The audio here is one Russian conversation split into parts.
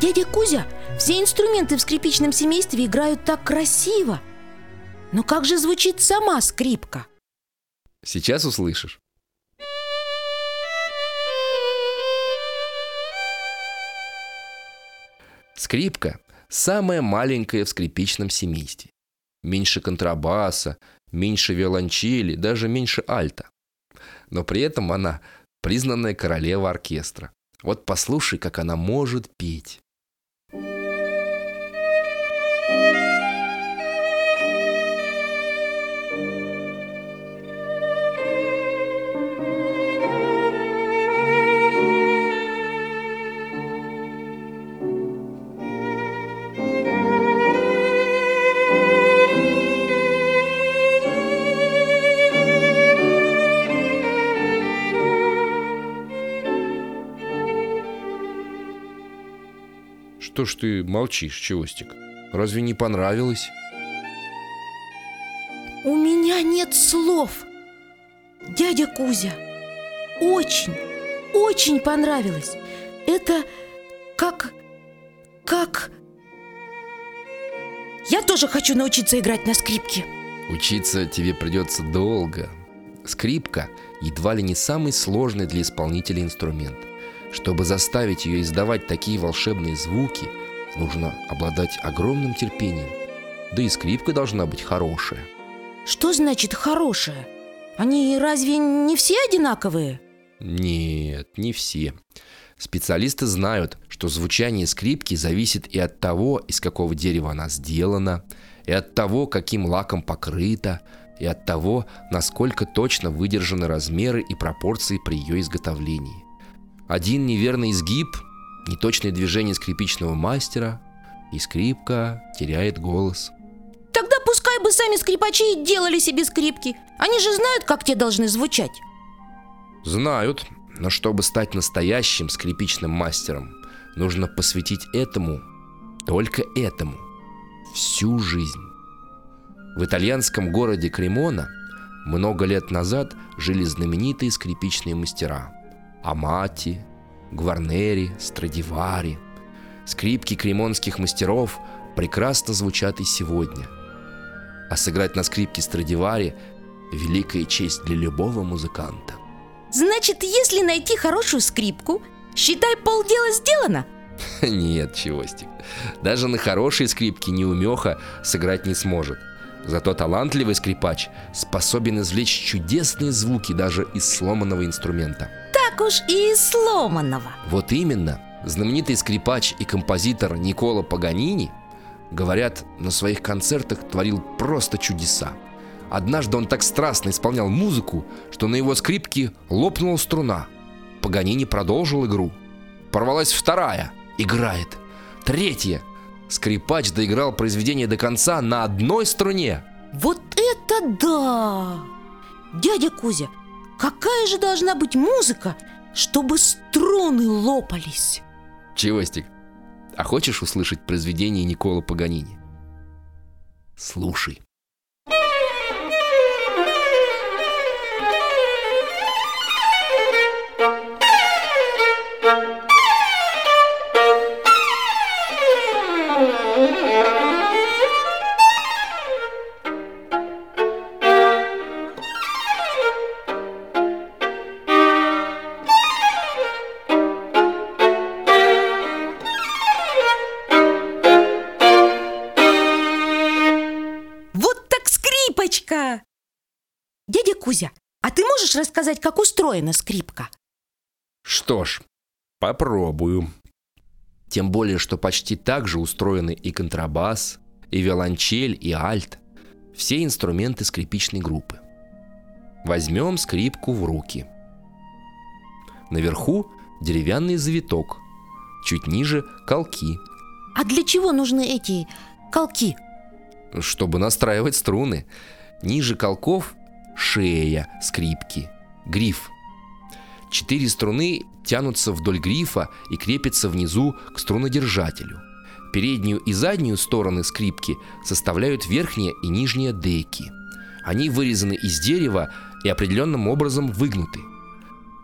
Дядя Кузя, все инструменты в скрипичном семействе играют так красиво. Но как же звучит сама скрипка? Сейчас услышишь. Скрипка – самая маленькая в скрипичном семействе. Меньше контрабаса, меньше виолончели, даже меньше альта. Но при этом она признанная королева оркестра. Вот послушай, как она может петь. Что ж ты молчишь, Чевостик? Разве не понравилось? У меня нет слов. Дядя Кузя, очень, очень понравилось. Это как... как... Я тоже хочу научиться играть на скрипке. Учиться тебе придется долго. Скрипка едва ли не самый сложный для исполнителя инструмент. Чтобы заставить ее издавать такие волшебные звуки, нужно обладать огромным терпением. Да и скрипка должна быть хорошая. Что значит хорошая? Они разве не все одинаковые? Нет, не все. Специалисты знают, что звучание скрипки зависит и от того, из какого дерева она сделана, и от того, каким лаком покрыта, и от того, насколько точно выдержаны размеры и пропорции при ее изготовлении. Один неверный изгиб, неточное движение скрипичного мастера, и скрипка теряет голос. Тогда пускай бы сами скрипачи и делали себе скрипки. Они же знают, как те должны звучать. Знают, но чтобы стать настоящим скрипичным мастером, нужно посвятить этому, только этому, всю жизнь. В итальянском городе Кремона много лет назад жили знаменитые скрипичные мастера – Амати, Гварнери, Страдивари. Скрипки кремонских мастеров прекрасно звучат и сегодня. А сыграть на скрипке Страдивари – великая честь для любого музыканта. Значит, если найти хорошую скрипку, считай, полдела сделано? Нет, Чевостик. Даже на хорошей скрипке неумеха сыграть не сможет. Зато талантливый скрипач способен извлечь чудесные звуки даже из сломанного инструмента – уж и сломанного. Вот именно. Знаменитый скрипач и композитор Никола Паганини Говорят, на своих концертах творил просто чудеса. Однажды он так страстно исполнял музыку, что на его скрипке лопнула струна. Паганини продолжил игру. Порвалась вторая. Играет. Третья. Скрипач доиграл произведение до конца на одной струне. Вот это да! Дядя Кузя, Какая же должна быть музыка, чтобы струны лопались? Чевостик, а хочешь услышать произведение Никола Паганини? Слушай. Дядя Кузя, а ты можешь рассказать, как устроена скрипка? Что ж, попробую. Тем более, что почти так же устроены и контрабас, и виолончель, и альт. Все инструменты скрипичной группы. Возьмем скрипку в руки. Наверху деревянный завиток, чуть ниже колки. А для чего нужны эти колки? Чтобы настраивать струны. Ниже колков шея скрипки, гриф. Четыре струны тянутся вдоль грифа и крепятся внизу к струнодержателю. Переднюю и заднюю стороны скрипки составляют верхние и нижние деки. Они вырезаны из дерева и определенным образом выгнуты.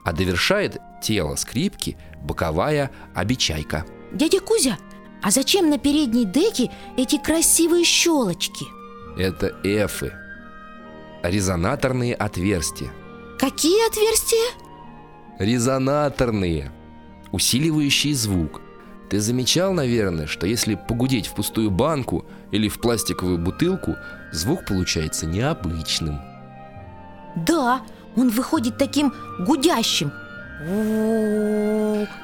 А довершает тело скрипки боковая обечайка – Дядя Кузя, а зачем на передней деке эти красивые щелочки? Это эфы. Резонаторные отверстия. Какие отверстия? Резонаторные. Усиливающие звук. Ты замечал, наверное, что если погудеть в пустую банку или в пластиковую бутылку, звук получается необычным. Да, он выходит таким гудящим.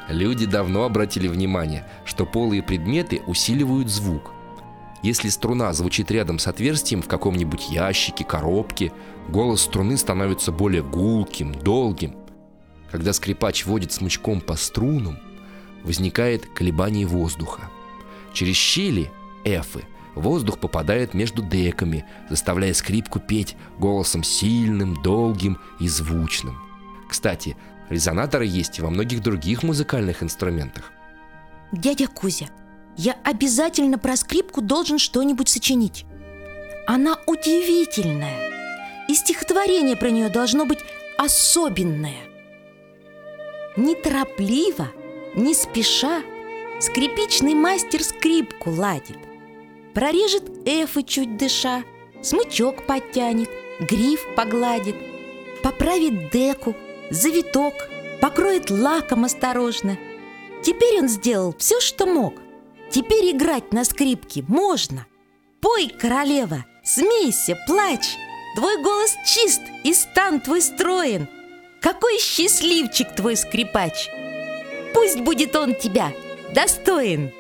Люди давно обратили внимание, что полые предметы усиливают звук. Если струна звучит рядом с отверстием в каком-нибудь ящике, коробке, голос струны становится более гулким, долгим. Когда скрипач водит смычком по струнам, возникает колебание воздуха. Через щели, эфы, воздух попадает между деками, заставляя скрипку петь голосом сильным, долгим и звучным. Кстати, резонаторы есть и во многих других музыкальных инструментах. Дядя Кузя, я обязательно про скрипку должен что-нибудь сочинить. Она удивительная. И стихотворение про нее должно быть особенное. Неторопливо, не спеша, скрипичный мастер скрипку ладит. Прорежет эфы чуть дыша, смычок подтянет, гриф погладит, поправит деку, завиток, покроет лаком осторожно. Теперь он сделал все, что мог. Теперь играть на скрипке можно. Пой, королева, смейся, плачь. Твой голос чист и стан твой строен. Какой счастливчик твой скрипач! Пусть будет он тебя достоин.